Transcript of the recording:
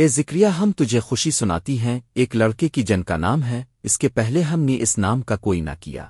اے ذکریہ، ہم تجھے خوشی سناتی ہیں، ایک لڑکے کی جن کا نام ہے، اس کے پہلے ہم نے اس نام کا کوئی نہ کیا۔